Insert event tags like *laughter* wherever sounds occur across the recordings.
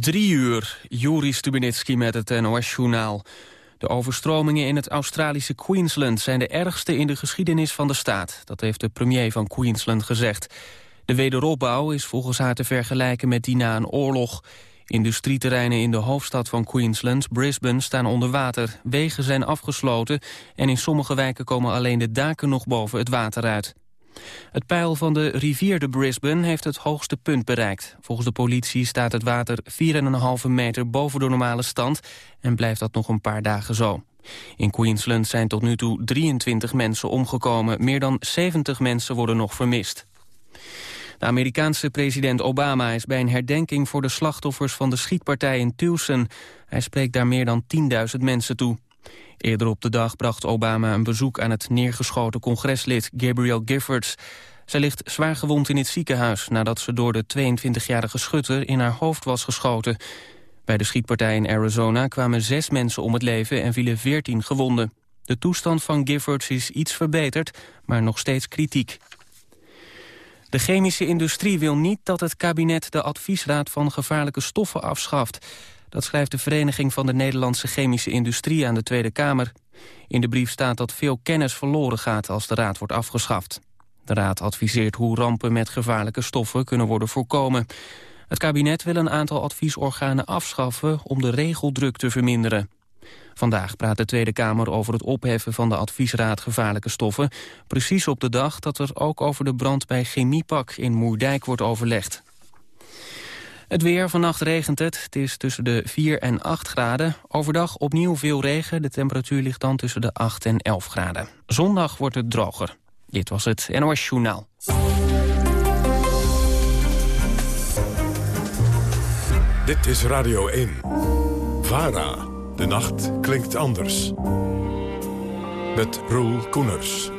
Drie uur, Juri Stubenitski met het NOS-journaal. De overstromingen in het Australische Queensland zijn de ergste in de geschiedenis van de staat. Dat heeft de premier van Queensland gezegd. De wederopbouw is volgens haar te vergelijken met die na een oorlog. Industrieterreinen in de hoofdstad van Queensland, Brisbane, staan onder water. Wegen zijn afgesloten en in sommige wijken komen alleen de daken nog boven het water uit. Het peil van de rivier de Brisbane heeft het hoogste punt bereikt. Volgens de politie staat het water 4,5 meter boven de normale stand... en blijft dat nog een paar dagen zo. In Queensland zijn tot nu toe 23 mensen omgekomen. Meer dan 70 mensen worden nog vermist. De Amerikaanse president Obama is bij een herdenking voor de slachtoffers van de schietpartij in Tucson. Hij spreekt daar meer dan 10.000 mensen toe. Eerder op de dag bracht Obama een bezoek aan het neergeschoten congreslid Gabrielle Giffords. Zij ligt zwaar gewond in het ziekenhuis nadat ze door de 22-jarige schutter in haar hoofd was geschoten. Bij de schietpartij in Arizona kwamen zes mensen om het leven en vielen veertien gewonden. De toestand van Giffords is iets verbeterd, maar nog steeds kritiek. De chemische industrie wil niet dat het kabinet de adviesraad van gevaarlijke stoffen afschaft. Dat schrijft de Vereniging van de Nederlandse Chemische Industrie aan de Tweede Kamer. In de brief staat dat veel kennis verloren gaat als de raad wordt afgeschaft. De raad adviseert hoe rampen met gevaarlijke stoffen kunnen worden voorkomen. Het kabinet wil een aantal adviesorganen afschaffen om de regeldruk te verminderen. Vandaag praat de Tweede Kamer over het opheffen van de adviesraad gevaarlijke stoffen. Precies op de dag dat er ook over de brand bij Chemiepak in Moerdijk wordt overlegd. Het weer, vannacht regent het. Het is tussen de 4 en 8 graden. Overdag opnieuw veel regen. De temperatuur ligt dan tussen de 8 en 11 graden. Zondag wordt het droger. Dit was het NOS Journaal. Dit is Radio 1. VARA. De nacht klinkt anders. Met Roel Koeners.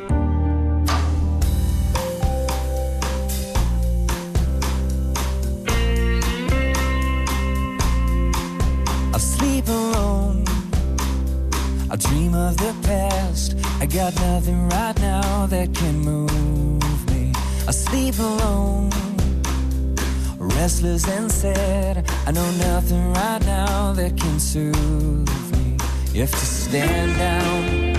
Dream of the past. I got nothing right now that can move me. I sleep alone, restless and sad. I know nothing right now that can soothe me. You have to stand down.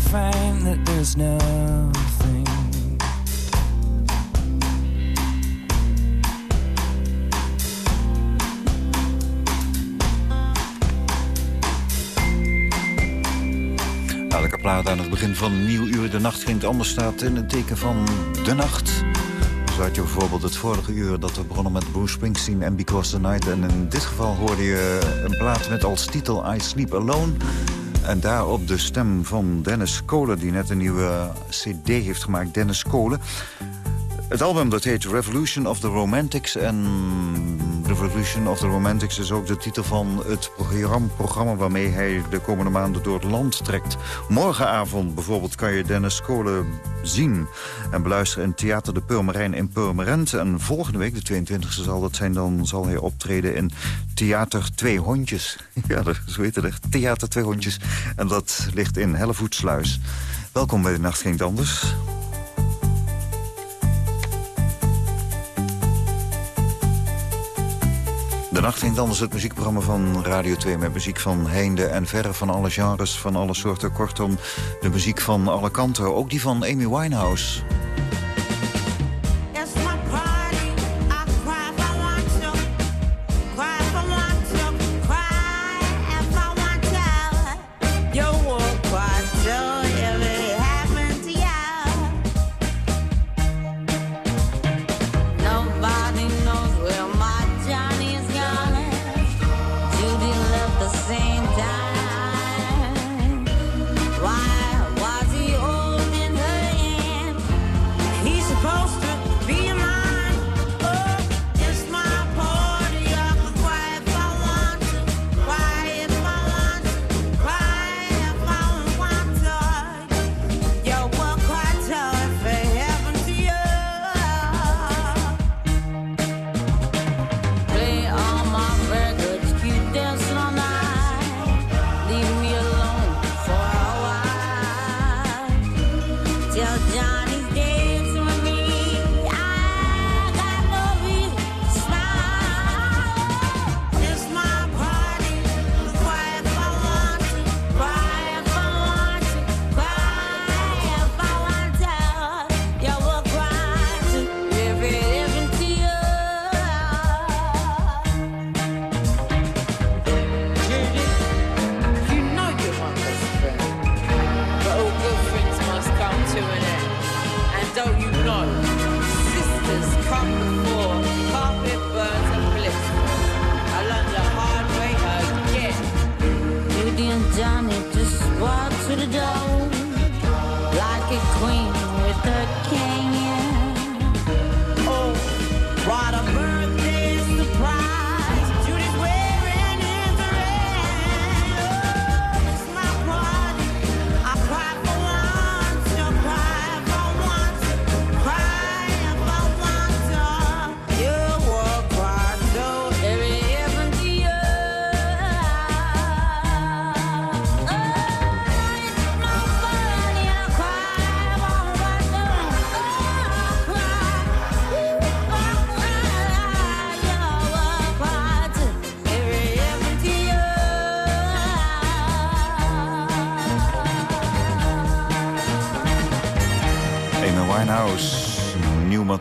find that there's nothing. Elke plaat aan het begin van een nieuw uur. De nacht ging anders staat in het teken van de nacht. Zo had je bijvoorbeeld het vorige uur dat we begonnen met Bruce Springsteen en Because the Night. En in dit geval hoorde je een plaat met als titel I Sleep Alone. En daarop de stem van Dennis Kolen, die net een nieuwe cd heeft gemaakt. Dennis Kolen. Het album dat heet Revolution of the Romantics. En Revolution of the Romantics is ook de titel van het programma... waarmee hij de komende maanden door het land trekt. Morgenavond bijvoorbeeld kan je Dennis Kolen zien en beluisteren... in Theater de Purmerijn in Purmerend. En volgende week, de 22e zal dat zijn... dan zal hij optreden in Theater Twee Hondjes. *laughs* ja, zo heet het echt. Theater Twee Hondjes. En dat ligt in Hellevoetsluis. Welkom bij de Nacht Ging Anders. De Nacht ging anders het muziekprogramma van Radio 2... met muziek van heinde en verre, van alle genres, van alle soorten. Kortom, de muziek van alle kanten, ook die van Amy Winehouse.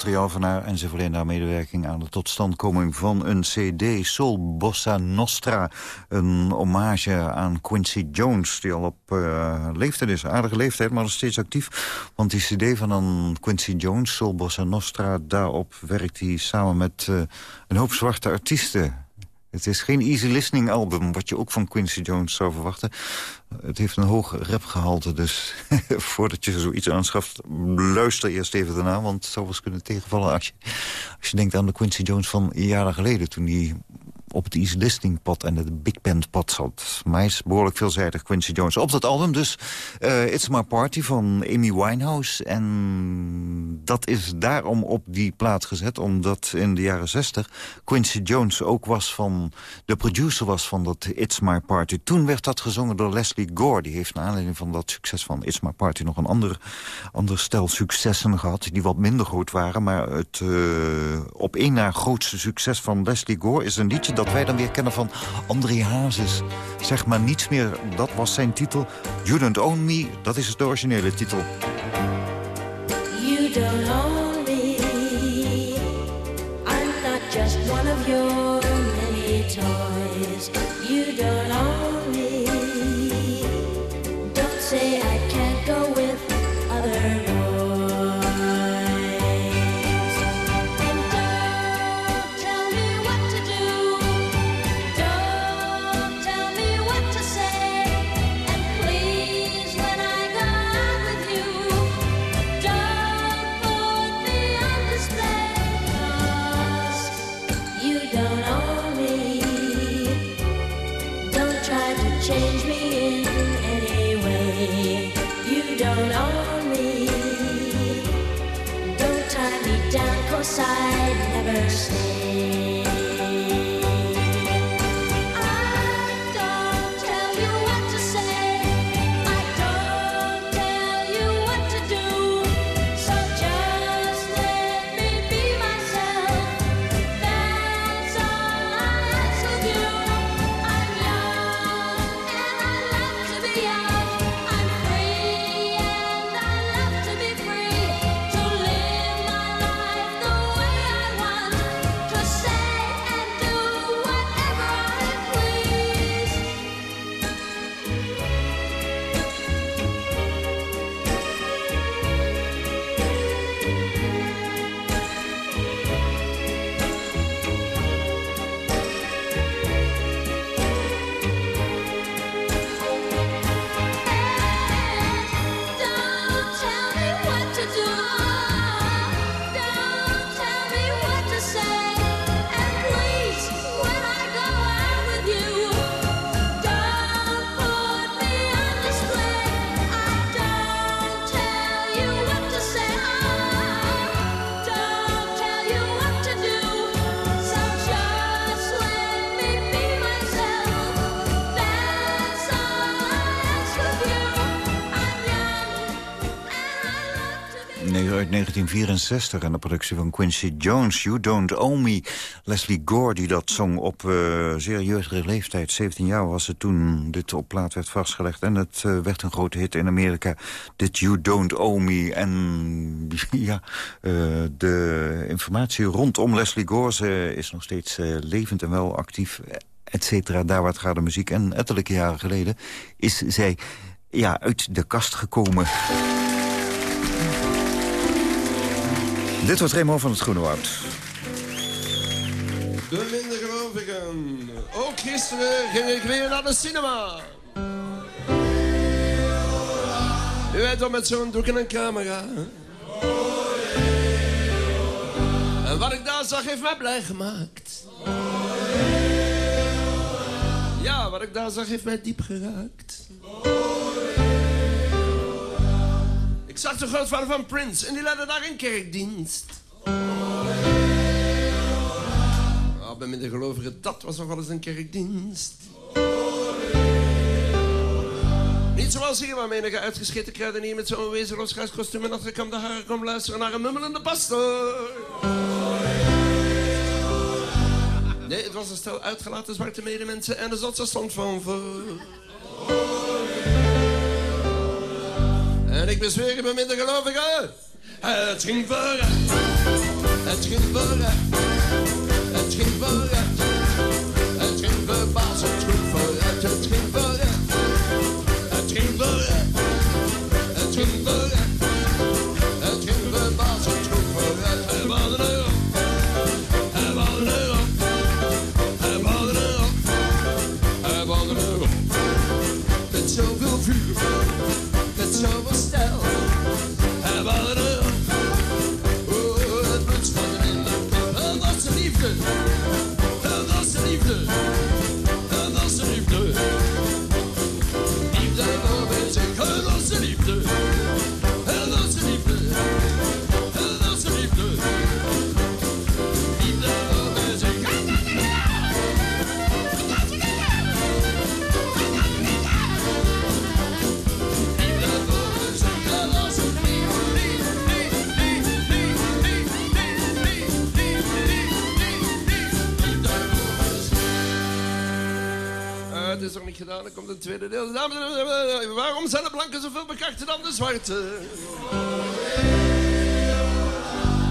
Materiaal van haar... en ze verleende haar medewerking aan de totstandkoming van een cd... Soul Bossa Nostra, een hommage aan Quincy Jones... die al op uh, leeftijd is, aardige leeftijd, maar nog steeds actief. Want die cd van een Quincy Jones, Soul Bossa Nostra... daarop werkt hij samen met uh, een hoop zwarte artiesten... Het is geen easy listening album, wat je ook van Quincy Jones zou verwachten. Het heeft een hoog rapgehalte, dus *laughs* voordat je zoiets aanschaft... luister eerst even daarna, want het zou wel eens kunnen tegenvallen... Als je, als je denkt aan de Quincy Jones van jaren geleden... toen hij op het easy listening pad en het big band pad zat. Is behoorlijk veelzijdig, Quincy Jones. Op dat album dus uh, It's My Party van Amy Winehouse. En dat is daarom op die plaat gezet. Omdat in de jaren zestig Quincy Jones ook was van... de producer was van dat It's My Party. Toen werd dat gezongen door Leslie Gore. Die heeft naar aanleiding van dat succes van It's My Party... nog een ander, ander stel successen gehad. Die wat minder groot waren. Maar het uh, op één na grootste succes van Leslie Gore is een liedje... dat dat wij dan weer kennen van André Hazes. Zeg maar niets meer, dat was zijn titel. You Don't Own Me, dat is de originele titel. You don't own me I'm not just one of your 1964 en de productie van Quincy Jones. You Don't Owe Me. Leslie Gore die dat zong op uh, zeer leeftijd. 17 jaar was het toen dit op plaat werd vastgelegd. En het uh, werd een grote hit in Amerika. Dit You Don't Owe Me. En *laughs* ja, uh, de informatie rondom Leslie Gore... Ze is nog steeds levend en wel actief, et cetera. Daar waar het gaat de muziek. En ettelijke jaren geleden is zij ja, uit de kast gekomen... Dit was Remo van het Groene Woud. De minder gelovigen. Ook gisteren ging ik weer naar de cinema. U weet wel met zo'n doek en een camera. En wat ik daar zag heeft mij blij gemaakt. Ja, wat ik daar zag heeft mij diep geraakt. Ik zag de grootvader van Prince en die leidde daar een kerkdienst. Oh, bij de gelovigen, dat was nog wel eens een kerkdienst. Niet zoals hier, waar menige uitgescheten kruidenier met zo'n wezenloos kostuum en achterkamde haren komt luisteren naar een mummelende pastor. Nee, het was een stel uitgelaten zwarte medemensen en de zotse stond van voor. En ik bezweer hem in de gelovigen. Het ging vooruit. Het ging vooruit. Het ging vooruit. Het ging verbazend goed tweede deel. Waarom zijn de blanken zoveel bekrachter dan de zwarte?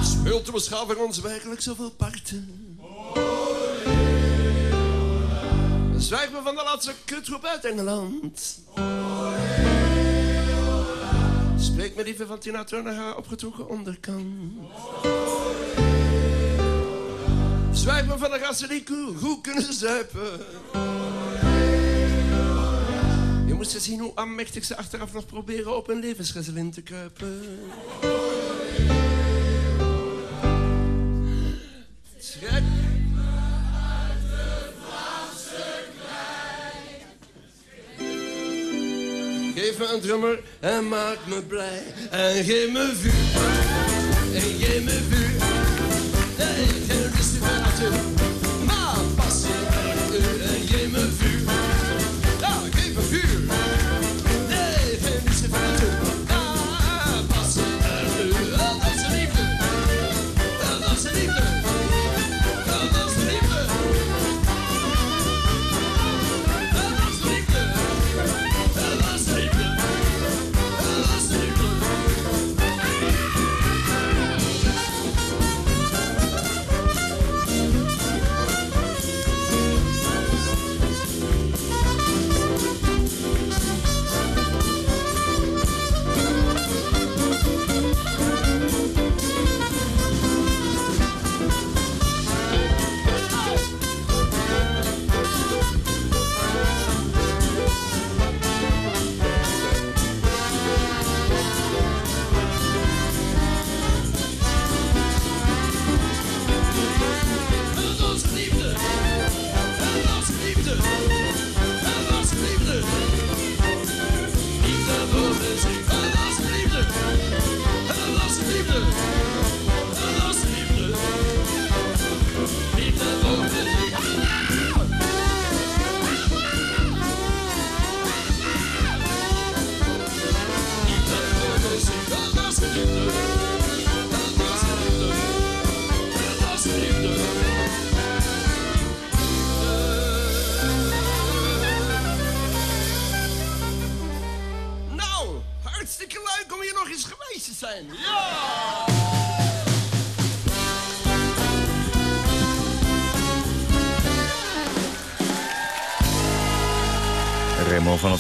Speelt de beschaving ons werkelijk zoveel parten? Zwijg me van de laatste kutroep uit Engeland. Spreek me liever van Tina Turner haar opgetrokken onderkant. Zwijg me van de gasten die goed kunnen zuipen moest je zien hoe aanmächtig ze achteraf nog proberen op hun levensgezellin te kruipen. schrik me de Geef me een drummer en maak me blij. En geef me vuur. En geef me vuur. En geef me.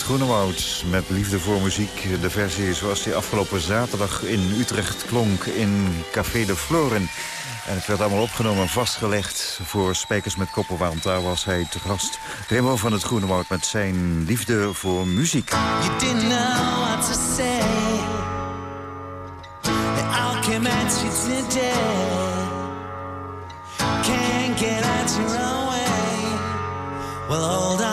Groenewoud met liefde voor muziek. De versie zoals die afgelopen zaterdag in Utrecht klonk in Café de Floren. En het werd allemaal opgenomen en vastgelegd voor Spijkers met Koppen... want daar was hij te gast. Remo van het Groenewoud met zijn liefde voor muziek. You didn't know what to say the alchemist's today Can't get out your way Well, hold on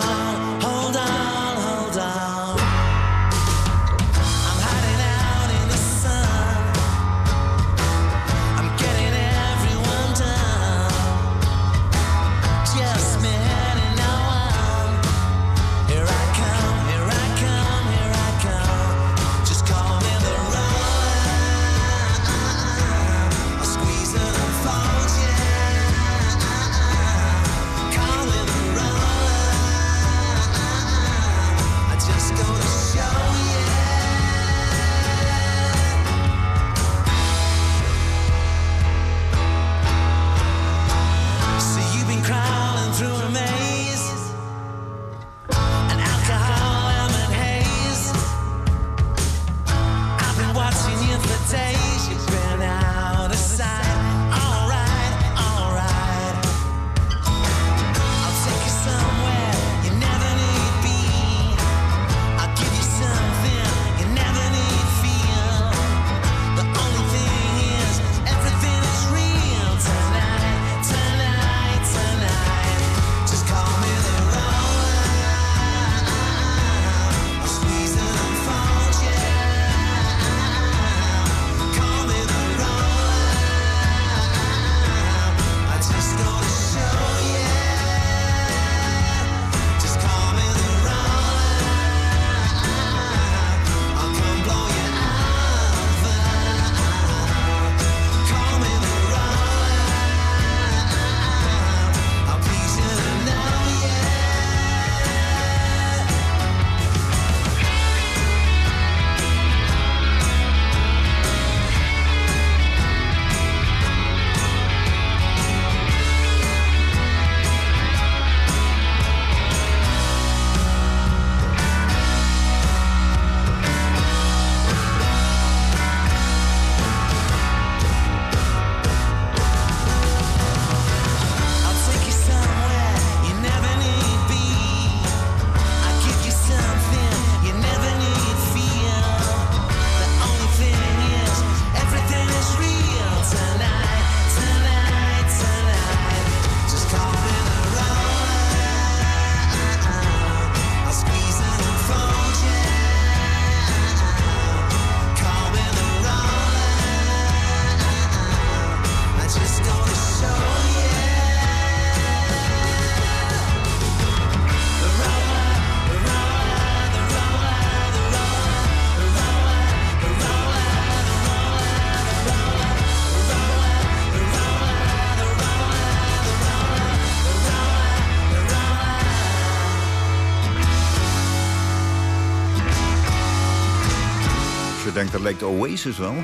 lijkt Oasis wel.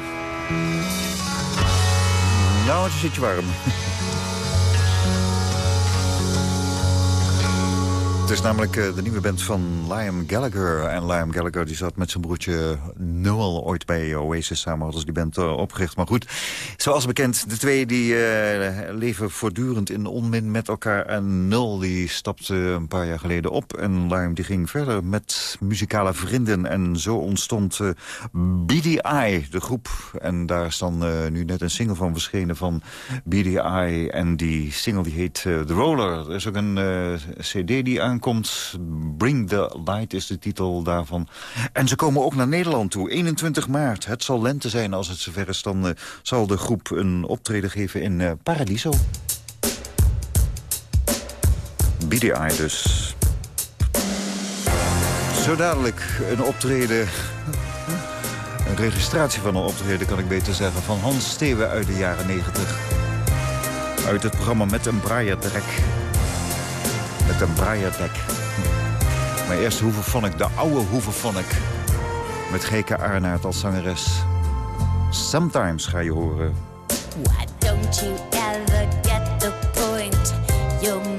Nou, het zit je warm. Het is namelijk eh, de nieuwe band van Liam Gallagher. En Liam Gallagher die zat met zijn broertje Noel ooit bij Oasis samen. Hadden ze die band eh, opgericht. Maar goed, zoals bekend, de twee die eh, leven voortdurend in onmin met elkaar. En Noel die stapte een paar jaar geleden op. En Liam die ging verder met muzikale vrienden. En zo ontstond BDI, de groep. En daar is dan nu net een single van verschenen van BDI. En die single die heet The Roller. Er is ook een cd die aankomt. Bring the Light is de titel daarvan. En ze komen ook naar Nederland toe. 21 maart. Het zal lente zijn als het zover is. Dan eh, zal de groep een optreden geven in eh, Paradiso. BDI dus. Zo dadelijk een optreden... Een registratie van een optreden, kan ik beter zeggen... van Hans Steeuwen uit de jaren 90. Uit het programma Met een Braaier Trek. Met een Braaier Trek. Maar eerst Hoevenphonic, de oude Hoevenphonic. Met G.K. Arnaert als zangeres. Sometimes ga je horen. Why don't you ever get the point? You're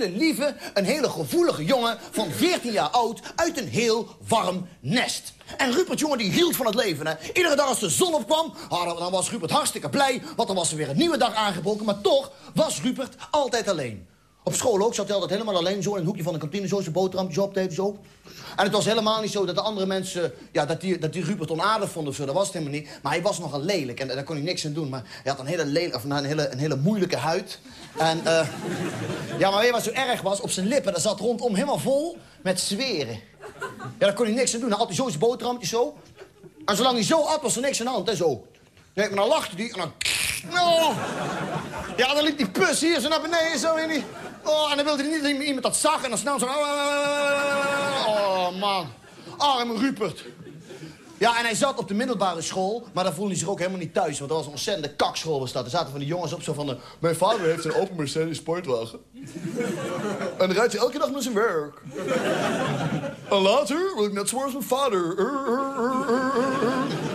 hele lieve, een hele gevoelige jongen van 14 jaar oud uit een heel warm nest. En Rupert, jongen, die hield van het leven. Hè. Iedere dag als de zon opkwam, ah, dan- was Rupert hartstikke blij... want dan was er weer een nieuwe dag aangebroken. Maar toch was Rupert altijd alleen. Op school ook zat hij altijd helemaal alleen, zo in het hoekje van de kantine... zo zijn boterhampjes op te eten, zo. En het was helemaal niet zo dat de andere mensen... Ja, dat die, dat die Rupert onaardig vonden of zo, dat was het helemaal niet. Maar hij was nogal lelijk en daar kon hij niks aan doen. Maar hij had een hele, lelijk, of, nou, een hele, een hele moeilijke huid. En, eh, ja, maar weet je wat zo erg was? Op zijn lippen, dat zat rondom helemaal vol met zweren. Ja, daar kon hij niks aan doen. Hij had hij zo zijn boterhampjes zo. En zolang hij zo at, was er niks aan de hand, hè, zo. Nee, maar dan lachte hij en dan... Ja, dan liep die pus hier zo naar beneden, zo in die... Oh, en dan wilde hij niet dat iemand dat zag en dan snel zo... Oh, man. Arme Rupert. Ja, en hij zat op de middelbare school, maar daar voelde hij zich ook helemaal niet thuis. Want dat was een ontzettende kakschool was dat. Er zaten van die jongens op zo van... De, Mijn vader heeft een open Mercedes sportwagen. En dan rijdt hij elke dag naar zijn werk. En later wil ik net zoals mijn vader.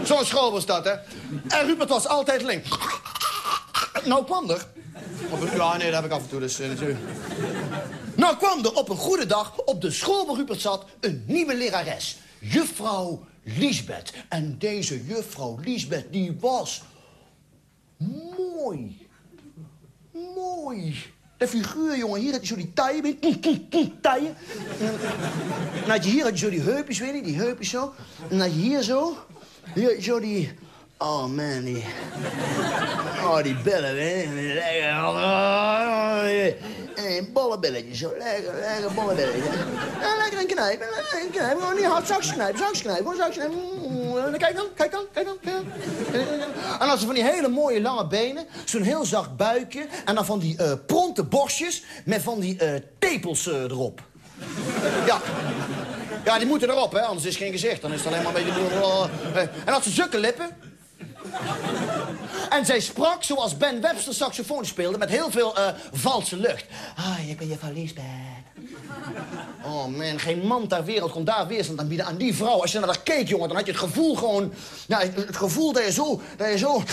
Zo'n school was dat, hè. En Rupert was altijd link. Nou kwam er... Ja, nee, dat heb ik af en toe, dus... eh. Nou kwam er op een goede dag, op de school waar Rupert zat... een nieuwe lerares, juffrouw Liesbeth. En deze juffrouw Liesbeth, die was... mooi. Mooi. De figuur, jongen, hier had je zo die taille, taille. En had je hier had je zo die heupjes, weet je, die heupjes zo. En had je hier zo, hier zo die... Oh man, die... Oh, die billen, weet je. Een bolle billetje, zo. Lekker, lekker bolle. Ja, lekker een knijpen, lekker een knijpen. Gewoon niet hard knijpen, zakjes knijpen, knijpen. Mm, en Kijk dan, kijk dan, kijk dan. kijk dan. En als ze van die hele mooie lange benen, zo'n heel zacht buikje... en dan van die eh pronte borstjes met van die eh, tepels eh, erop. Ja. Ja, die moeten erop, hè, anders is geen gezicht. Dan is het alleen maar een beetje... eh, En had ze zulke lippen... En zij sprak zoals Ben Webster saxofoon speelde... met heel veel eh, valse lucht. Ah, ik ben je van Lisbeth. Oh man, geen man ter wereld kon daar weerstand aan bieden aan die vrouw. Als je naar haar keek, jongen, dan had je het gevoel gewoon... Ja, het gevoel dat je zo... Dat je zo...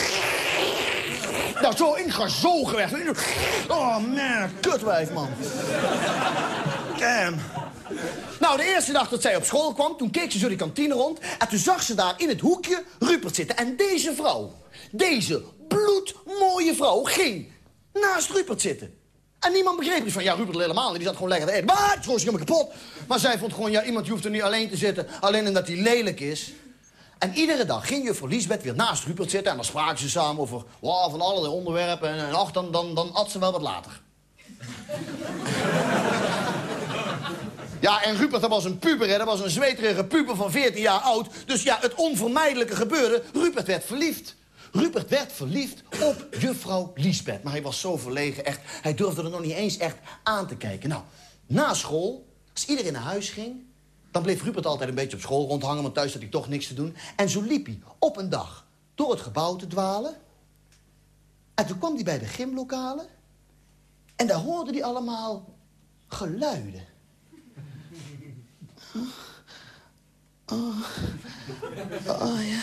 Nou, zo ingezogen werd. Oh man, kutwijf, man. Damn. Nou, de eerste dag dat zij op school kwam, toen keek ze zo die kantine rond... en toen zag ze daar in het hoekje Rupert zitten. En deze vrouw, deze bloedmooie vrouw, ging naast Rupert zitten. En niemand begreep iets van, ja, Rupert helemaal niet. Die zat gewoon lekker te eten. Maar, het is helemaal kapot. Maar zij vond gewoon, ja, iemand hoeft er niet alleen te zitten... alleen omdat hij lelijk is. En iedere dag ging juffrouw Liesbeth weer naast Rupert zitten... en dan spraken ze samen over van allerlei onderwerpen. En, en ach, dan, dan, dan at ze wel wat later. Ja, en Rupert, dat was een puber, hè? dat was een zweterige puber van 14 jaar oud. Dus ja, het onvermijdelijke gebeurde. Rupert werd verliefd. Rupert werd verliefd op juffrouw Liesbeth. Maar hij was zo verlegen, echt. Hij durfde er nog niet eens echt aan te kijken. Nou, na school, als iedereen naar huis ging... dan bleef Rupert altijd een beetje op school rondhangen... want thuis had hij toch niks te doen. En zo liep hij op een dag door het gebouw te dwalen. En toen kwam hij bij de gymlokalen. En daar hoorde hij allemaal geluiden. Oh ja. Oh. Yeah.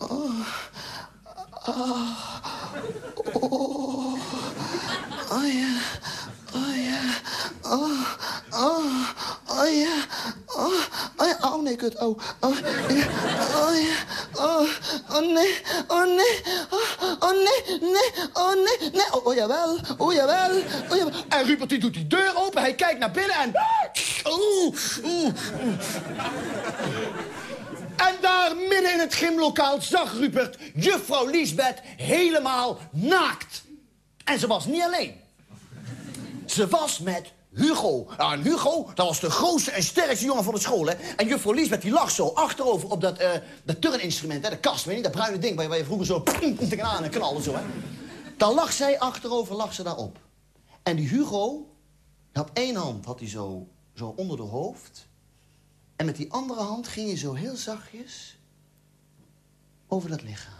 Oh. Oh. Oh ja. Oh ja. Oh. Oh. Oh ja. Oh. Oh ja. Oh nee, kut. Oh. Oh ja. Oh ja. Oh. Oh nee. Oh nee. Oh, oh nee. Nee. Oh nee. Nee. Oh, oh jawel. Oh jawel. Oh jawel. En Rupert die doet die deur open. Hij kijkt naar binnen en... Oeh. En daar midden in het gymlokaal zag Rupert juffrouw Liesbeth helemaal naakt. En ze was niet alleen. Ze was met Hugo. Ja, en Hugo, dat was de grootste en sterkste jongen van de school, hè. En juffrouw Liesbeth, die lag zo achterover op dat, eh dat turninstrument, hè. De kast, weet je, dat bruine ding waar je, vroeger zo tegenaan en knalde zo, hè. Dan lag zij achterover, lag ze daarop. En die Hugo, had één hand had hij zo, zo onder de hoofd. En met die andere hand ging je zo heel zachtjes over dat lichaam.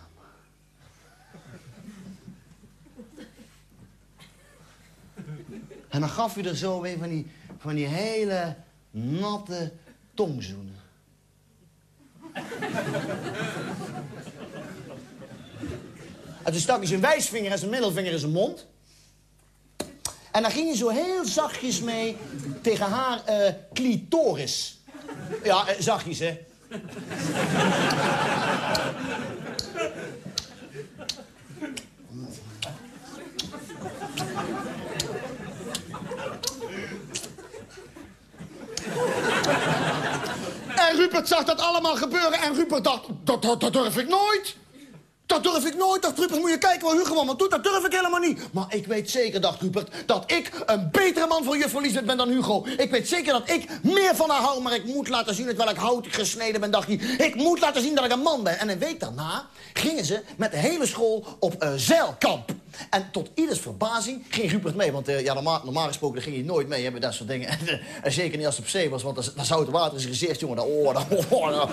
En dan gaf hij er zo weer van die, van die hele natte tongzoenen. En toen stak hij zijn wijsvinger en zijn middelvinger in zijn mond. En dan ging hij zo heel zachtjes mee tegen haar eh, clitoris. Ja, eh, zachtjes, hè. En Rupert zag dat allemaal gebeuren en Rupert dacht, dat, dat, dat durf ik nooit. Dat durf ik nooit, dacht Rupert. Moet je kijken wat Hugo allemaal doet, dat durf ik helemaal niet. Maar ik weet zeker, dacht Rupert, dat ik een betere man voor juffrouw Lisbeth ben dan Hugo. Ik weet zeker dat ik meer van haar hou, maar ik moet laten zien terwijl ik hout gesneden ben, dacht hij. Ik moet laten zien dat ik een man ben. En een week daarna gingen ze met de hele school op eh, zeilkamp. En tot ieders verbazing ging Rupert mee. Want eh, normaal, normaal gesproken ging hij nooit mee hebben, dat soort dingen. *laughs* En, eh, zeker niet als het op zee was, want dan, dan zou het water in zijn gezicht, jongen. Oh, dan, oh, dan.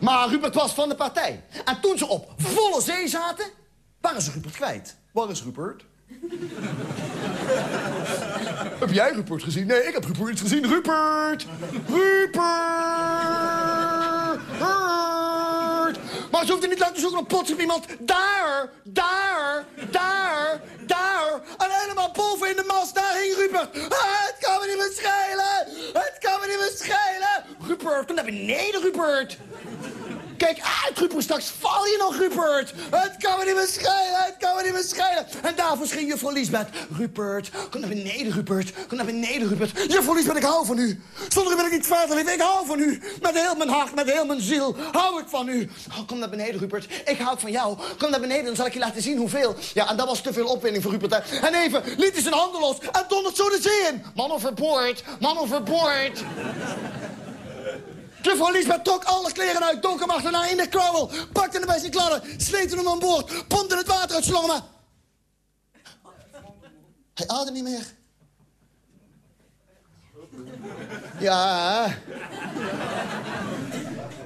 Maar Rupert was van de partij. En toen ze op volle zee zaten, waren ze Rupert kwijt. Waar is Rupert? heb jij Rupert gezien? Nee, ik heb Rupert niet gezien. Rupert! Rupert! Rupert! Maar ze hoefde niet lang te zoeken op plots iemand. Daar, daar, daar, daar. En helemaal boven in de mast, daar hing Rupert. Ah, het kan me niet meer schelen! Het kan me niet meer schelen! Rupert, kom naar beneden, Rupert! Kijk uit, Rupert, straks val je nog, Rupert. Het kan me niet meer schelen, het kan me niet meer schelen. En daarvoor ging juffrouw Liesbeth. Rupert, kom naar beneden, Rupert. Kom naar beneden, Rupert. Juffrouw Liesbeth, ik hou van u. Zonder u ben ik niet verder leven. Ik hou van u. Met heel mijn hart, met heel mijn ziel hou ik van u. Oh, kom naar beneden, Rupert. Ik hou van jou. Kom naar beneden, dan zal ik je laten zien hoeveel. Ja, en dat was te veel opwinding voor Rupert. Hè. En even liet hij zijn handen los en dondert zo de zee in. Man overboord, man overboord. Juffrouw Liesbeth trok alle kleren uit, donk hem achterna in de klauwel, pakte hem bij zijn kladden, sleepte hem aan boord, pompte het water uit, slong hem. Hij ademt niet meer. Ja.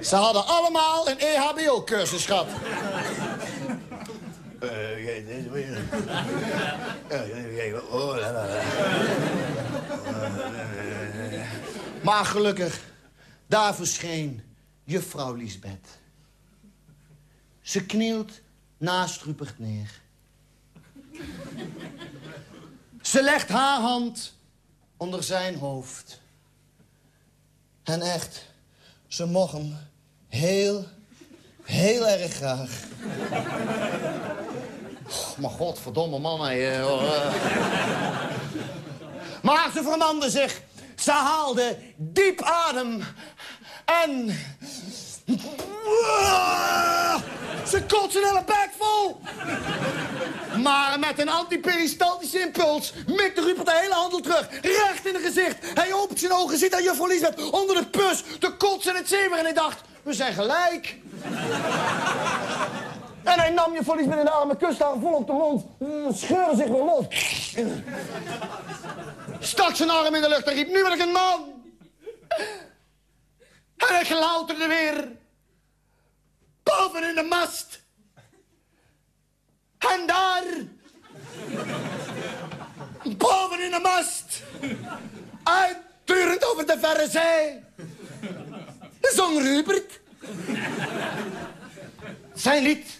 Ze hadden allemaal een EHBO-cursus gehad. Maar gelukkig, daar verscheen juffrouw Liesbeth. Ze knielt naast Rupert neer. Ze legt haar hand onder zijn hoofd. En echt, ze mocht hem heel, heel erg graag. Oh, maar godverdomme man. Maar ze vermande zich. Ze haalde diep adem. En... Ze kotste een hele bek vol. Maar met een antiperistaltische impuls mikte Rupert de hele handel terug. Recht in het gezicht. Hij opent zijn ogen, ziet aan juffrouw Liesbeth onder de pus. De kots en het zemer. En hij dacht, we zijn gelijk. En hij nam juffrouw Liesbeth in de armen, kuste haar vol op de mond. eh, Scheurde zich weer los. Stak zijn arm in de lucht en riep, nu ben ik een man. En hij klauterde weer. Boven in de mast. En daar. Boven in de mast. Uitturend over de verre zee. Zong Rupert. Zijn lied.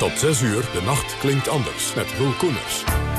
Tot 6 uur, de nacht klinkt anders met Roel.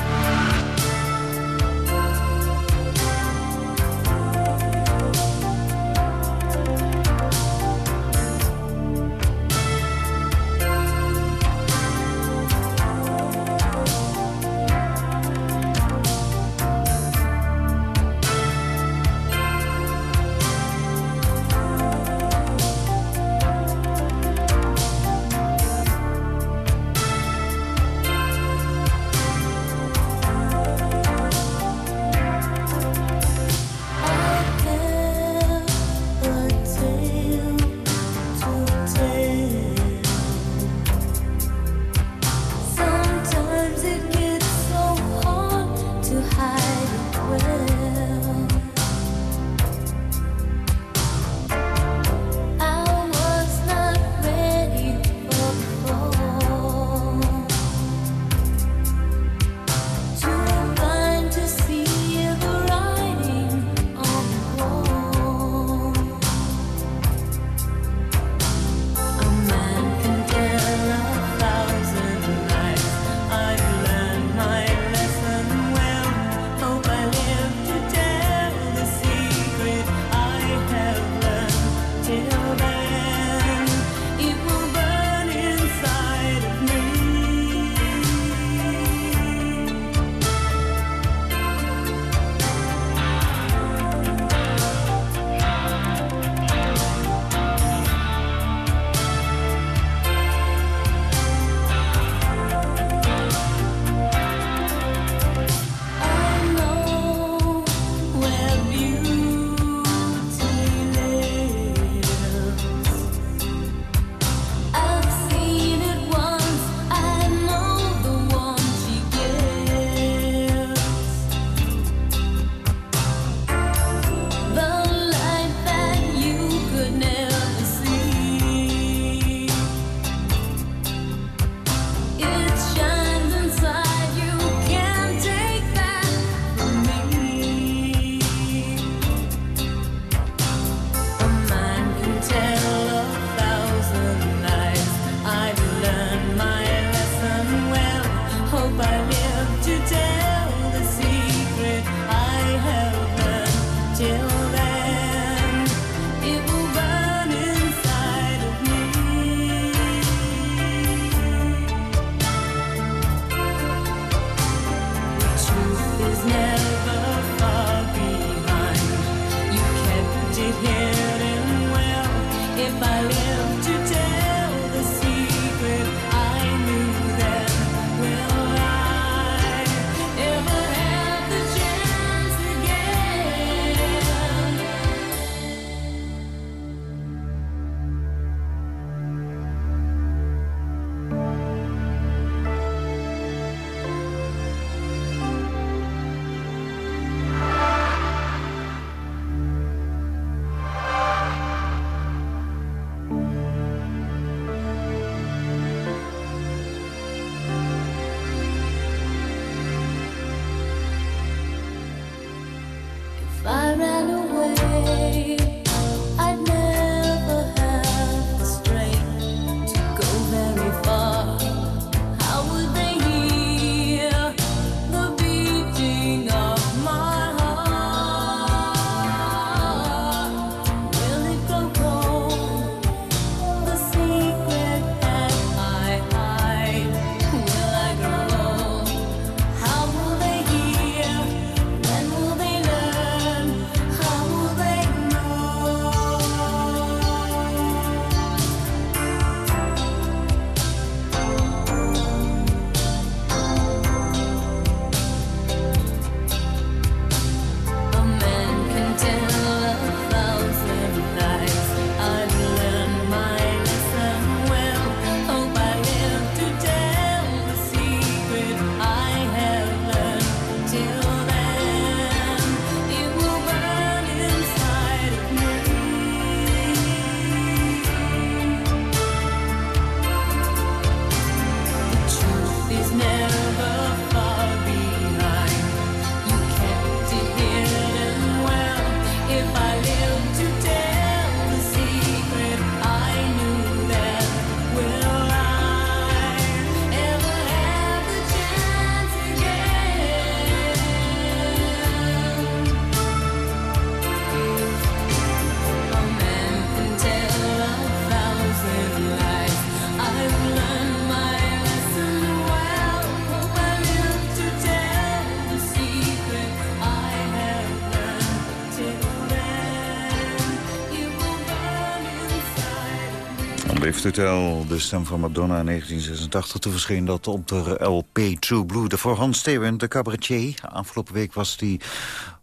Hotel, de stem van Madonna in 1986. Toen verscheen dat op de LP True Blue. Voor Hans Steven, de cabaretier. Afgelopen week was hij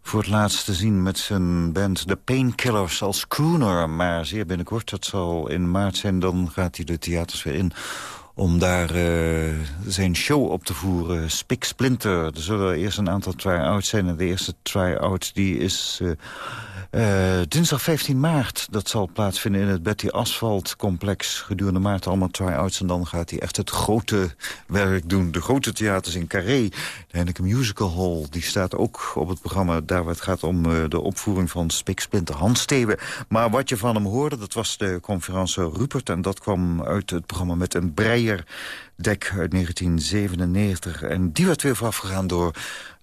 voor het laatst te zien met zijn band The Painkillers als crooner. Maar zeer binnenkort, dat zal in maart zijn, dan gaat hij de theaters weer in om daar eh, zijn show op te voeren. Spik Splinter. Er zullen eerst een aantal try-outs zijn. En de eerste try-out die is eh, eh, dinsdag 15 maart. Dat zal plaatsvinden in het Betty Asphalt complex. Gedurende maart allemaal try-outs. En dan gaat hij echt het grote werk doen. De grote theaters in Carré. De Heineken Musical Hall. Die staat ook op het programma. Daar waar het gaat om de opvoering van Spik Splinter. Hans. Maar wat je van hem hoorde, dat was de conferentie Rupert. En dat kwam uit het programma met een breier dek uit 1997. En die werd weer voorafgegaan door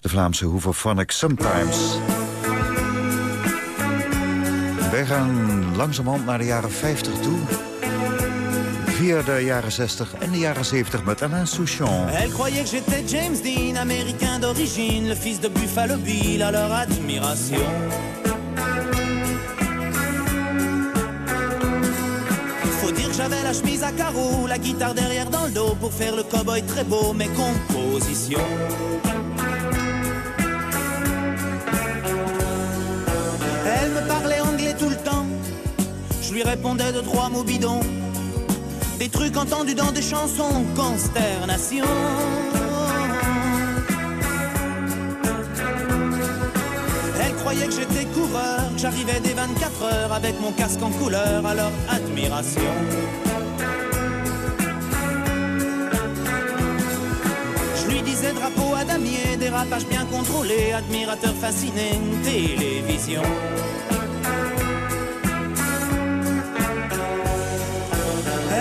de Vlaamse Hooverphonic Sometimes. Wij gaan langzamerhand naar de jaren 50 toe. Via de jaren 60 en de jaren 70 met Alain Souchon. Elle croyait que j'étais James Dean, américain d'origine, le fils de Buffalo Bill, à leur admiration. J'avais la chemise à carreaux, la guitare derrière dans le dos pour faire le cowboy très beau, mes compositions. Elle me parlait anglais tout le temps, je lui répondais de trois mots bidons. Des trucs entendus dans des chansons, consternation. Elle croyait que j'étais coureur, j'arrivais des 24 heures avec mon casque en couleur, leur admiration. Je lui disais drapeau à damier, dérapage bien contrôlé, admirateur fasciné, télévision.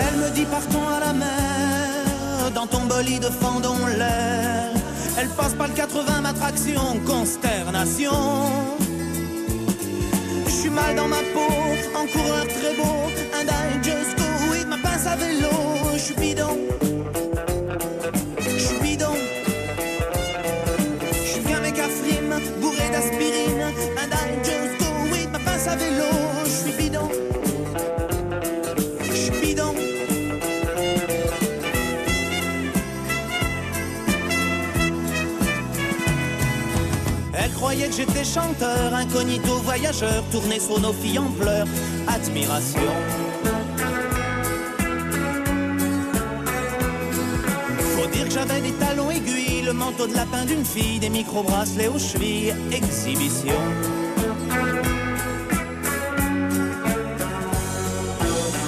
Elle me dit partons à la mer, dans ton bolide fendons l'air. Elle passe par le 80, ma traction, consternation. Suis mal dans ma peau, en coureur très beau, I just go with ma pince à vélo. Je suis bidon, Que j'étais chanteur, incognito voyageur, tourné sur nos filles en pleurs, admiration. Faut dire que j'avais des talons aiguilles, le manteau de lapin d'une fille, des micro-bracelets aux chevilles, exhibition.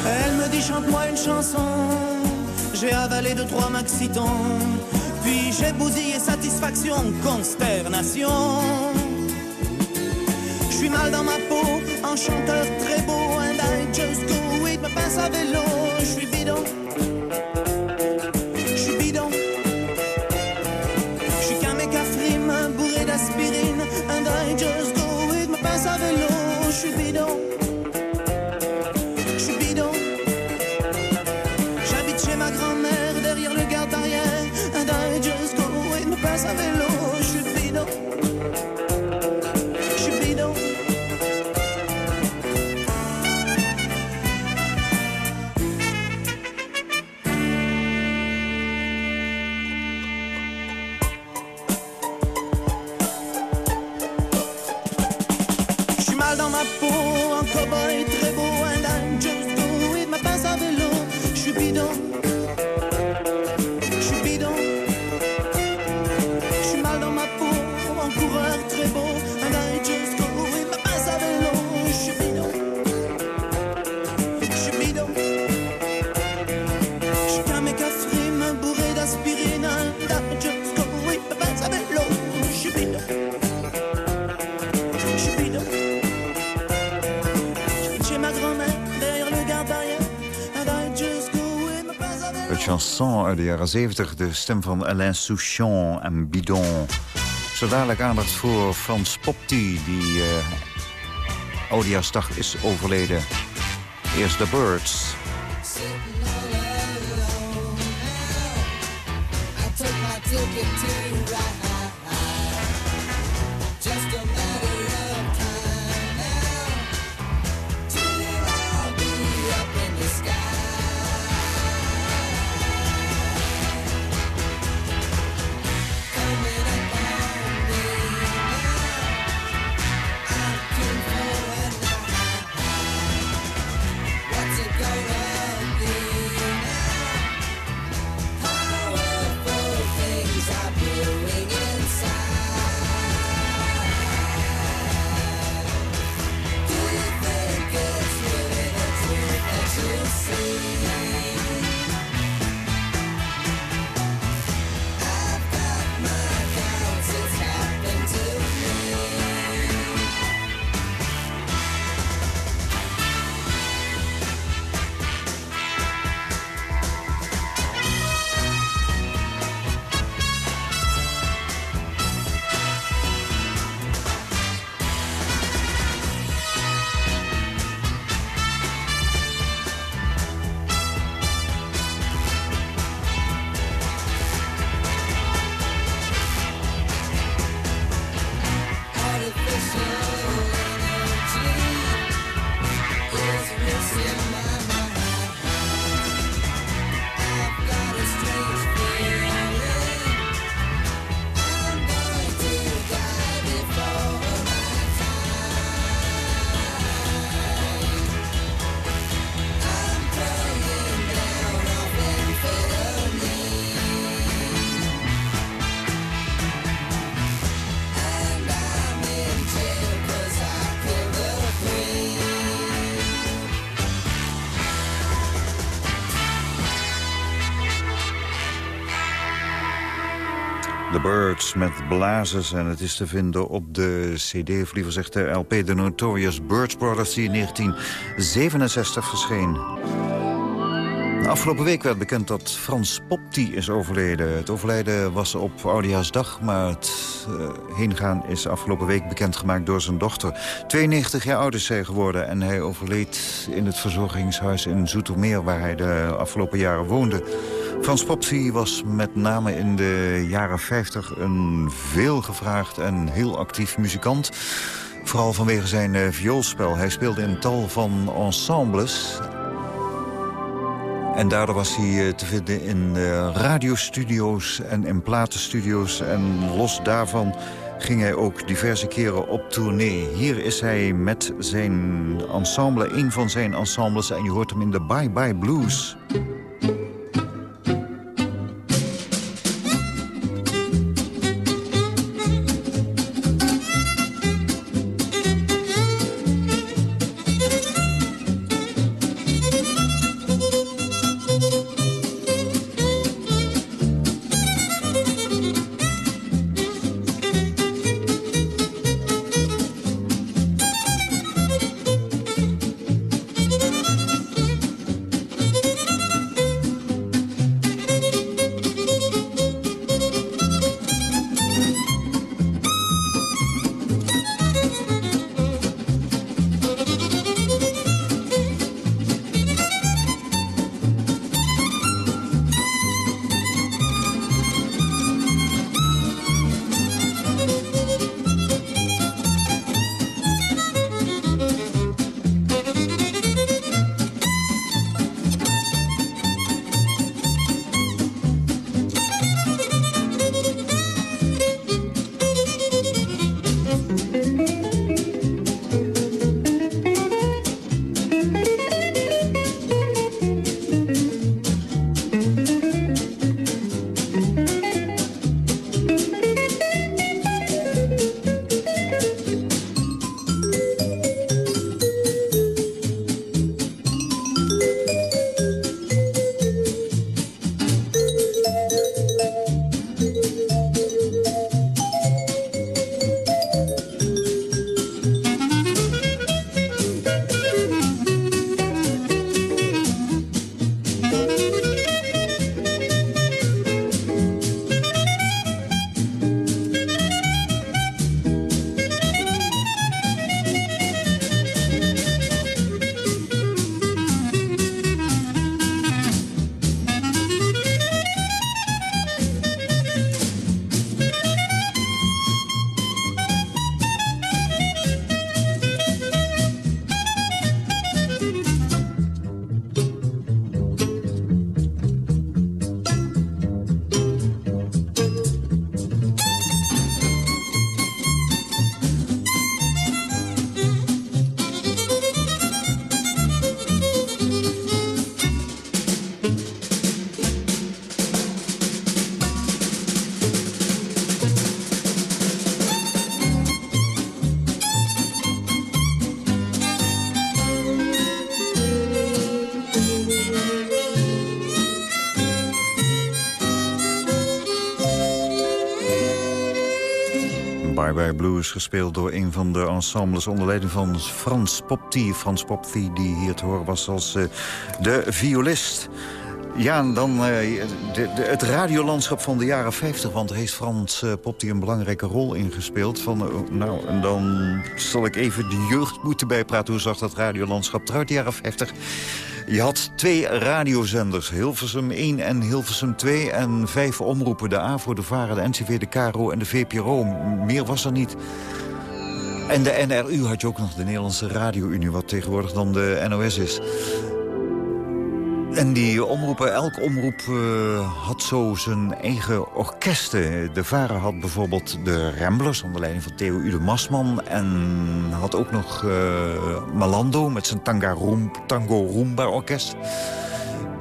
Elle me dit chante-moi une chanson. J'ai avalé deux trois maxitons. Puis j'ai bousillé satisfaction, consternation. Suis mal dans ma peau, un chanteur très beau, and I just go with ma pince à vélo. Jaren 70, de stem van Alain Souchon en Bidon. Zo dadelijk aandacht voor Frans Popti, die eh oudejaarsdag is overleden. Eerst The Birds. Birds met blazers en het is te vinden op de cd, of liever zegt de LP... The Notorious Birds Brothers, die in 1967 verscheen. Afgelopen week werd bekend dat Frans Popti is overleden. Het overlijden was op Oudejaarsdag, maar het uh, heengaan is afgelopen week bekendgemaakt door zijn dochter. 92 jaar oud is zij geworden en hij overleed in het verzorgingshuis in Zoetermeer... waar hij de afgelopen jaren woonde. Frans Popti was met name in de jaren 50 een veelgevraagd en heel actief muzikant. Vooral vanwege zijn uh, vioolspel. Hij speelde in tal van ensembles en daardoor was hij uh, te vinden in uh, radiostudio's en in platenstudio's. En los daarvan ging hij ook diverse keren op tournee. Hier is hij met zijn ensemble, een van zijn ensembles... en je hoort hem in de Bye Bye Blues. Blues, gespeeld door een van de ensembles onder leiding van Frans Popti. Frans Popti, die hier te horen was als uh, de violist. Ja, en dan uh, de, het radiolandschap van de jaren 50. Want heeft Frans uh, Popti een belangrijke rol ingespeeld. Van, nou, en dan zal ik even de jeugd moeten bijpraten. Hoe zag dat radiolandschap eruit, de jaren 50? Je had twee radiozenders, Hilversum 1 en Hilversum 2... en vijf omroepen, de AVO, de VARA, de NCV, de KRO en de VPRO. Meer was er niet. En de NRU had je ook nog, de Nederlandse Radio-Unie... wat tegenwoordig dan de NOS is. En die omroepen, elk omroep uh, had zo zijn eigen orkesten. De VARA had bijvoorbeeld de Ramblers onder leiding van Theo Ude Masman. En had ook nog uh, Malando met zijn Tango, Roomba orkest.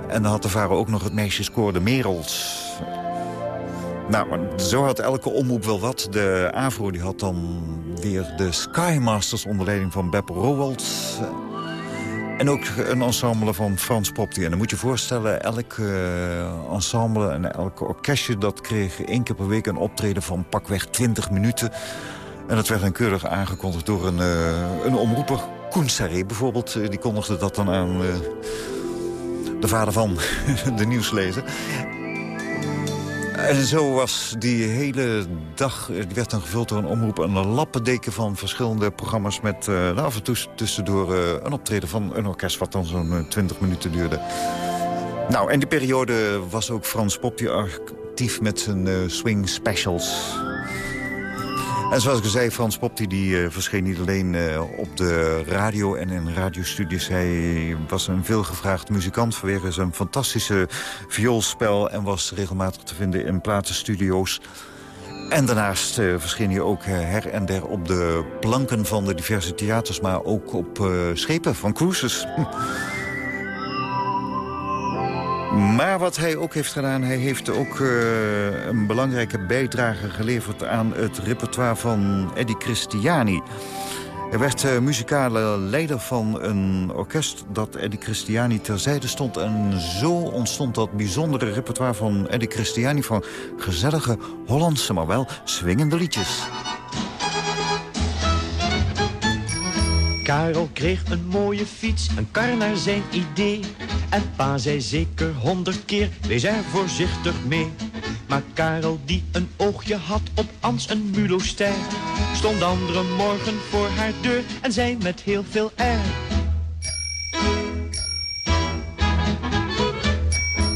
En dan had de VARA ook nog het meisjeskoor De Merels. Nou, zo had elke omroep wel wat. De AVRO die had dan weer de Skymasters onder leiding van Beppe Rowald... En ook een ensemble van Frans Popti. En dan moet je voorstellen, elk eh, ensemble en elk orkestje... dat kreeg één keer per week een optreden van pakweg 20 minuten. En dat werd dan keurig aangekondigd door een, eh, een omroeper. Koen Sarré bijvoorbeeld, eh, die kondigde dat dan aan... de vader van *laughs* de nieuwslezer. En zo was die hele dag, die werd dan gevuld door een omroep... een lappendeken van verschillende programma's... met eh, af en toe tussendoor eh, een optreden van een orkest... wat dan zo'n eh, 20 minuten duurde. Nou, en die periode was ook Frans Popje actief met zijn swing specials... En zoals ik al zei, Frans Popti die, eh, verscheen niet alleen eh, op de radio en in radiostudios. Hij was een veelgevraagd muzikant vanwege zijn fantastische vioolspel... en was regelmatig te vinden in platenstudio's. En daarnaast eh, verscheen hij ook her en der op de planken van de diverse theaters... maar ook op schepen van cruises. *laughs* Maar wat hij ook heeft gedaan, hij heeft ook eh, een belangrijke bijdrage geleverd aan het repertoire van Eddie Christiani. Hij werd eh, muzikale leider van een orkest dat Eddie Christiani terzijde stond. En zo ontstond dat bijzondere repertoire van Eddie Christiani... van gezellige Hollandse, maar wel swingende liedjes. Karel kreeg een mooie fiets, een kar naar zijn idee. En pa zei zeker honderd keer, wees er voorzichtig mee. Maar Karel die een oogje had op Ans een muloster... stond andere morgen voor haar deur en zei met heel veel air...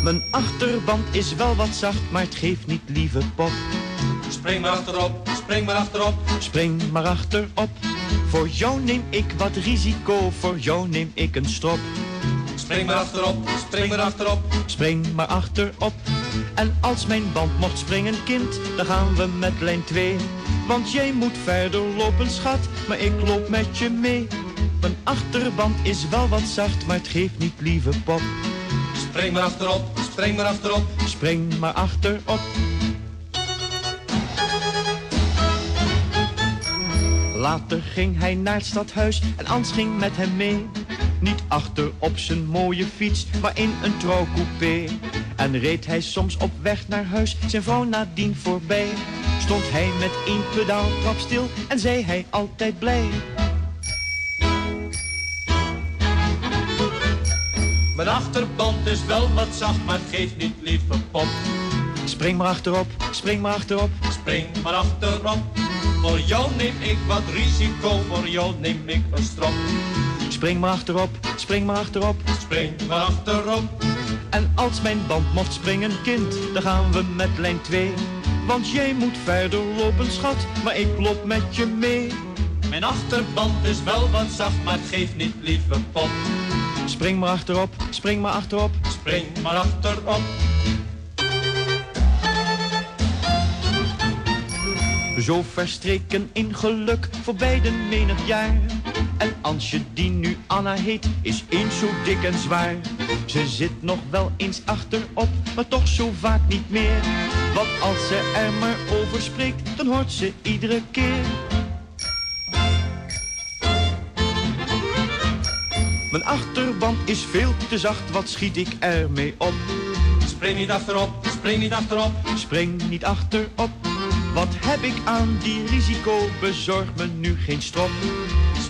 Mijn achterband is wel wat zacht, maar het geeft niet, lieve pop. Spring maar achterop, spring maar achterop. Spring maar achterop. Voor jou neem ik wat risico, voor jou neem ik een strop. Spring maar achterop, spring maar achterop. Spring maar achterop. En als mijn band mocht springen, kind, dan gaan we met lijn 2. Want jij moet verder lopen, schat, maar ik loop met je mee. Mijn achterband is wel wat zacht, maar het geeft niet, lieve pop. Spring maar achterop, spring maar achterop. Spring maar achterop. Later ging hij naar het stadhuis en Ans ging met hem mee. Niet achter op zijn mooie fiets, maar in een trouwcoupé. En reed hij soms op weg naar huis, zijn vrouw nadien voorbij. Stond hij met één pedaal trap stil en zei hij altijd blij. Mijn achterband is wel wat zacht, maar het geeft niet, lieve pop. Spring maar achterop, spring maar achterop. Spring maar achterop. Voor jou neem ik wat risico, voor jou neem ik een strop. Spring maar achterop, spring maar achterop. Spring maar achterop. En als mijn band mocht springen, kind, dan gaan we met lijn 2. Want jij moet verder lopen, schat, maar ik loop met je mee. Mijn achterband is wel wat zacht, maar het geeft niet, lieve pop. Spring maar achterop, spring maar achterop. Spring maar achterop. Zo verstreken in geluk voor beiden menig jaar. En Ansje, die nu Anna heet, is eens zo dik en zwaar. Ze zit nog wel eens achterop, maar toch zo vaak niet meer. Want als ze er maar over spreekt, dan hoort ze iedere keer. Mijn achterband is veel te zacht, wat schiet ik ermee op? Spring niet achterop, spring niet achterop. Spring niet achterop. Wat heb ik aan die risico? Bezorg me nu geen strop.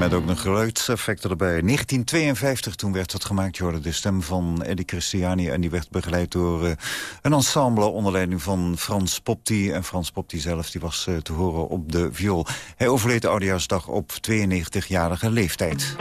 Met ook een geluidseffect erbij. 1952, toen werd het gemaakt. Je de stem van Eddie Christiani. En die werd begeleid door uh, een ensemble onder leiding van Frans Popti. En Frans Popti zelf die was uh, te horen op de viool. Hij overleed de oudejaarsdag op 92-jarige leeftijd.